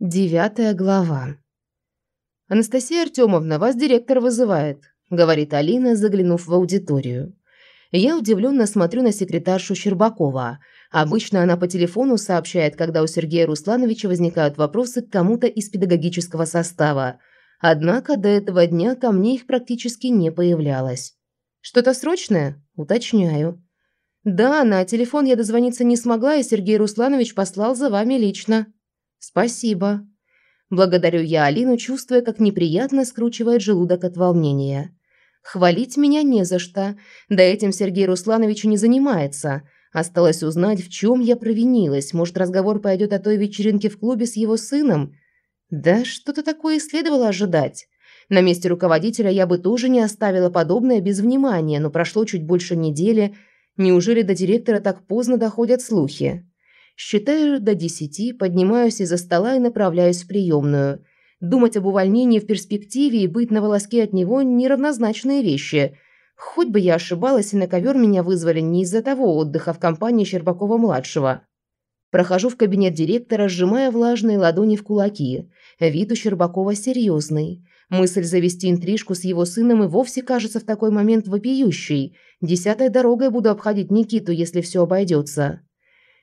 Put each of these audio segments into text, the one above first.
Девятая глава. «Анастасия Артемовна, вас директор вызывает», – говорит Алина, заглянув в аудиторию. Я удивленно смотрю на секретаршу Щербакова. Обычно она по телефону сообщает, когда у Сергея Руслановича возникают вопросы к кому-то из педагогического состава. Однако до этого дня ко мне их практически не появлялось. «Что-то срочное?» – уточняю. «Да, на телефон я дозвониться не смогла, и Сергей Русланович послал за вами лично». «Спасибо». Благодарю я Алину, чувствуя, как неприятно скручивает желудок от волнения. Хвалить меня не за что. Да этим Сергей Русланович не занимается. Осталось узнать, в чем я провинилась. Может, разговор пойдет о той вечеринке в клубе с его сыном? Да что-то такое следовало ожидать. На месте руководителя я бы тоже не оставила подобное без внимания, но прошло чуть больше недели. Неужели до директора так поздно доходят слухи? Считаю до десяти, поднимаюсь из-за стола и направляюсь в приемную. Думать об увольнении в перспективе и быть на волоске от него – неравнозначные вещи. Хоть бы я ошибалась, и на ковер меня вызвали не из-за того отдыха в компании Щербакова-младшего. Прохожу в кабинет директора, сжимая влажные ладони в кулаки. Вид у Щербакова серьезный. Мысль завести интрижку с его сыном и вовсе кажется в такой момент вопиющей. Десятой дорогой буду обходить Никиту, если все обойдется.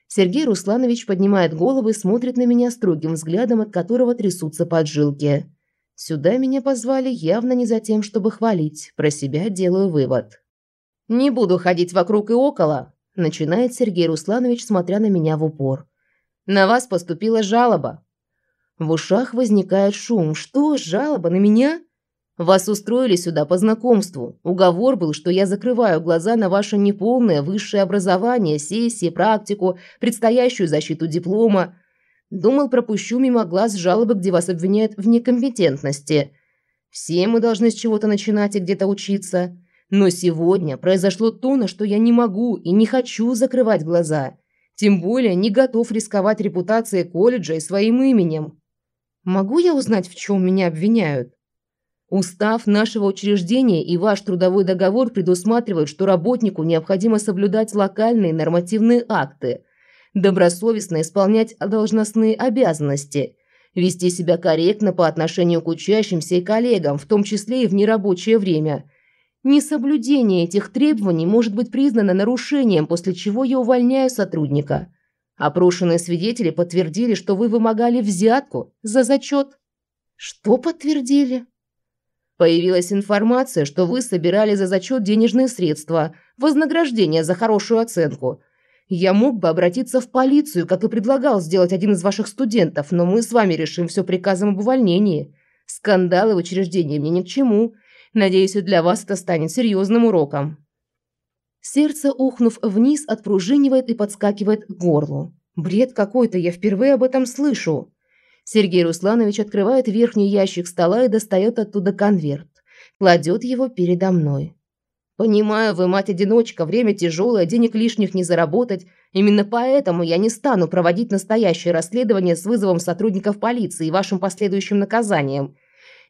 Сергей Русланович поднимает голову и смотрит на меня строгим взглядом, от которого трясутся поджилки. Сюда меня позвали явно не за тем, чтобы хвалить. Про себя делаю вывод. «Не буду ходить вокруг и около», – начинает Сергей Русланович, смотря на меня в упор. «На вас поступила жалоба». В ушах возникает шум. «Что, жалоба на меня?» Вас устроили сюда по знакомству. Уговор был, что я закрываю глаза на ваше неполное высшее образование, сессии, практику, предстоящую защиту диплома. Думал, пропущу мимо глаз жалобы, где вас обвиняют в некомпетентности. Все мы должны с чего-то начинать и где-то учиться. Но сегодня произошло то, на что я не могу и не хочу закрывать глаза. Тем более не готов рисковать репутацией колледжа и своим именем. Могу я узнать, в чем меня обвиняют? Устав нашего учреждения и ваш трудовой договор предусматривают, что работнику необходимо соблюдать локальные нормативные акты, добросовестно исполнять должностные обязанности, вести себя корректно по отношению к учащимся и коллегам, в том числе и в нерабочее время. Несоблюдение этих требований может быть признано нарушением, после чего я увольняю сотрудника. Опрошенные свидетели подтвердили, что вы вымогали взятку за зачет. Что подтвердили? Появилась информация, что вы собирали за зачет денежные средства, вознаграждение за хорошую оценку. Я мог бы обратиться в полицию, как и предлагал сделать один из ваших студентов, но мы с вами решим все приказом об увольнении. Скандалы в учреждении мне ни к чему. Надеюсь, и для вас это станет серьезным уроком». Сердце, ухнув вниз, отпружинивает и подскакивает к горлу. Бред какой-то, я впервые об этом слышу. Сергей Русланович открывает верхний ящик стола и достает оттуда конверт. Кладет его передо мной. «Понимаю, вы мать-одиночка, время тяжелое, денег лишних не заработать. Именно поэтому я не стану проводить настоящее расследование с вызовом сотрудников полиции и вашим последующим наказанием.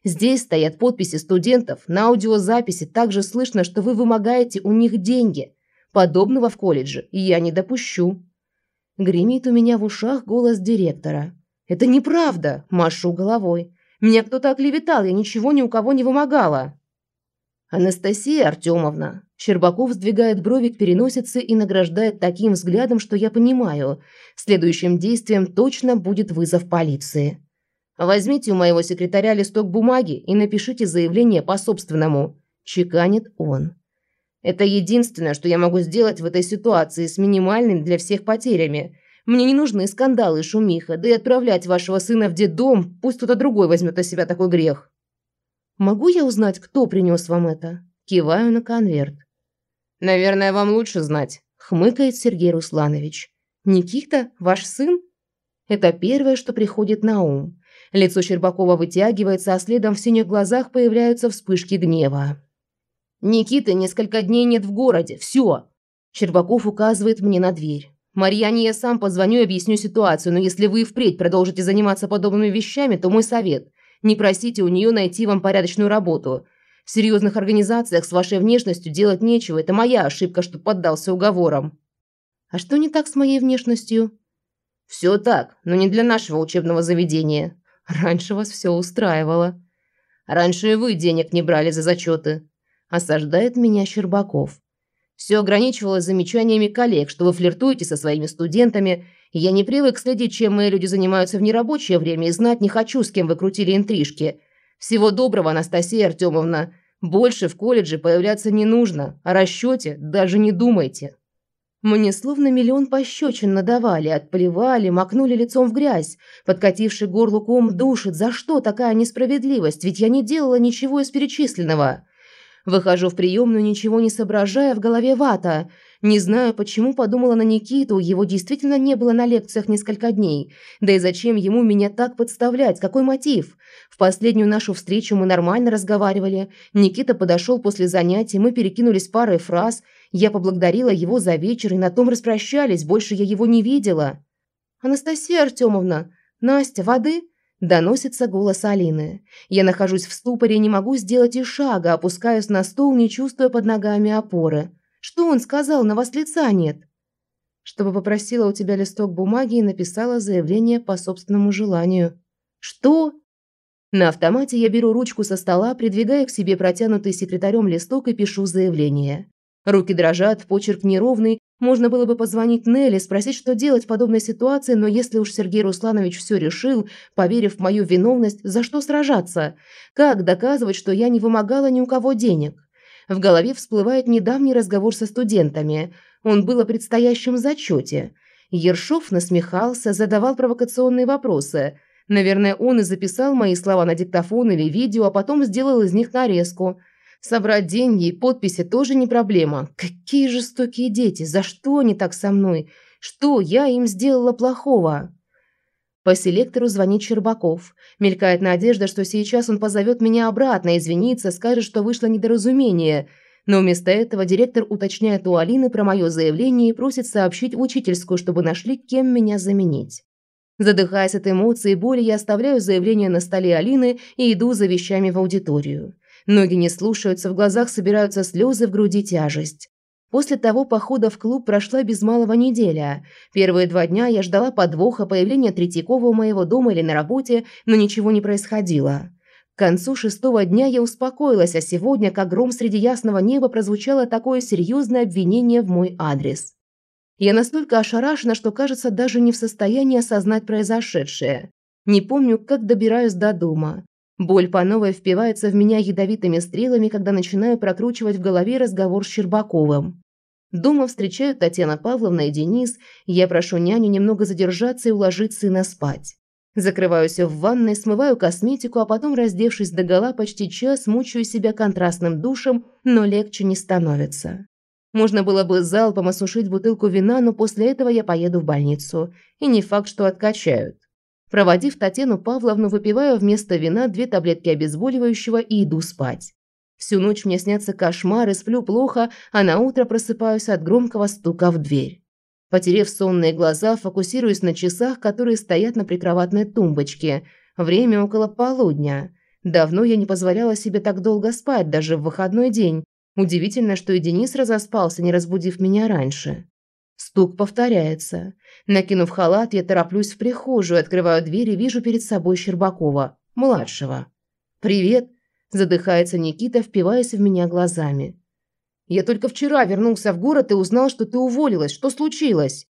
Здесь стоят подписи студентов, на аудиозаписи также слышно, что вы вымогаете у них деньги. Подобного в колледже я не допущу». Гремит у меня в ушах голос директора. «Это неправда!» – машу головой. «Меня кто-то оклеветал, я ничего ни у кого не вымогала!» «Анастасия Артемовна!» Щербаков сдвигает брови к переносице и награждает таким взглядом, что я понимаю. Следующим действием точно будет вызов полиции. «Возьмите у моего секретаря листок бумаги и напишите заявление по собственному», – чеканит он. «Это единственное, что я могу сделать в этой ситуации с минимальными для всех потерями – мне не нужны скандалы шумиха, да и отправлять вашего сына в детдом, пусть кто-то другой возьмет на себя такой грех. Могу я узнать, кто принес вам это? Киваю на конверт. Наверное, вам лучше знать, хмыкает Сергей Русланович. Никита, ваш сын? Это первое, что приходит на ум. Лицо Щербакова вытягивается, а следом в синих глазах появляются вспышки гнева. Никиты несколько дней нет в городе. Все. Щербаков указывает мне на дверь. Марьяне я сам позвоню и объясню ситуацию, но если вы впредь продолжите заниматься подобными вещами, то мой совет – не просите у нее найти вам порядочную работу. В серьезных организациях с вашей внешностью делать нечего, это моя ошибка, что поддался уговорам. А что не так с моей внешностью? «Все так, но не для нашего учебного заведения. Раньше вас все устраивало. Раньше и вы денег не брали за зачеты». Осаждает меня Щербаков. Все ограничивалось замечаниями коллег, что вы флиртуете со своими студентами. Я не привык следить, чем мои люди занимаются в нерабочее время, и знать не хочу, с кем вы крутили интрижки. Всего доброго, Анастасия Артемовна. Больше в колледже появляться не нужно. О расчете даже не думайте. Мне словно миллион пощечин надавали, отплевали, макнули лицом в грязь. Подкативший горло ком душит. За что такая несправедливость? Ведь я не делала ничего из перечисленного. Выхожу в приемную, ничего не соображая, в голове вата. Не знаю, почему подумала на Никиту, его действительно не было на лекциях несколько дней. Да и зачем ему меня так подставлять, какой мотив? В последнюю нашу встречу мы нормально разговаривали. Никита подошел после занятий, мы перекинулись парой фраз. Я поблагодарила его за вечер и на том распрощались, больше я его не видела. «Анастасия Артемовна, Настя, воды?» Доносится голос Алины. Я нахожусь в ступоре не могу сделать и шага, опускаюсь на стул, не чувствуя под ногами опоры. Что он сказал? На вас лица нет. Чтобы попросила у тебя листок бумаги и написала заявление по собственному желанию. Что? На автомате я беру ручку со стола, придвигая к себе протянутый секретарем листок и пишу заявление. Руки дрожат, почерк неровный, можно было бы позвонить Нелли, спросить, что делать в подобной ситуации, но если уж Сергей Русланович все решил, поверив в мою виновность, за что сражаться? Как доказывать, что я не вымогала ни у кого денег? В голове всплывает недавний разговор со студентами. Он был о предстоящем зачете. Ершов насмехался, задавал провокационные вопросы. Наверное, он и записал мои слова на диктофон или видео, а потом сделал из них нарезку – Собрать деньги и подписи тоже не проблема. Какие жестокие дети! За что они так со мной? Что я им сделала плохого? По селектору звонит Щербаков. Мелькает надежда, что сейчас он позовет меня обратно, извиниться, скажет, что вышло недоразумение. Но вместо этого директор уточняет у Алины про мое заявление и просит сообщить в учительскую, чтобы нашли, кем меня заменить. Задыхаясь от эмоций и боли, я оставляю заявление на столе Алины и иду за вещами в аудиторию. Ноги не слушаются, в глазах собираются слезы, в груди тяжесть. После того похода в клуб прошла без малого неделя. Первые два дня я ждала подвоха, появления Третьякова у моего дома или на работе, но ничего не происходило. К концу шестого дня я успокоилась, а сегодня, как гром среди ясного неба, прозвучало такое серьезное обвинение в мой адрес. Я настолько ошарашена, что, кажется, даже не в состоянии осознать произошедшее. Не помню, как добираюсь до дома. Боль по новой впивается в меня ядовитыми стрелами, когда начинаю прокручивать в голове разговор с Щербаковым. Дома встречают Татьяна Павловна и Денис, я прошу няню немного задержаться и уложить сына спать. Закрываюсь в ванной, смываю косметику, а потом, раздевшись догола, почти час мучаю себя контрастным душем, но легче не становится. Можно было бы залпом осушить бутылку вина, но после этого я поеду в больницу. И не факт, что откачают. Проводив Татьяну Павловну, выпиваю вместо вина две таблетки обезболивающего и иду спать. Всю ночь мне снятся кошмары, сплю плохо, а на утро просыпаюсь от громкого стука в дверь. Потерев сонные глаза, фокусируюсь на часах, которые стоят на прикроватной тумбочке. Время около полудня. Давно я не позволяла себе так долго спать, даже в выходной день. Удивительно, что и Денис разоспался, не разбудив меня раньше. Стук повторяется. Накинув халат, я тороплюсь в прихожую, открываю дверь и вижу перед собой Щербакова, младшего. «Привет!» – задыхается Никита, впиваясь в меня глазами. «Я только вчера вернулся в город и узнал, что ты уволилась. Что случилось?»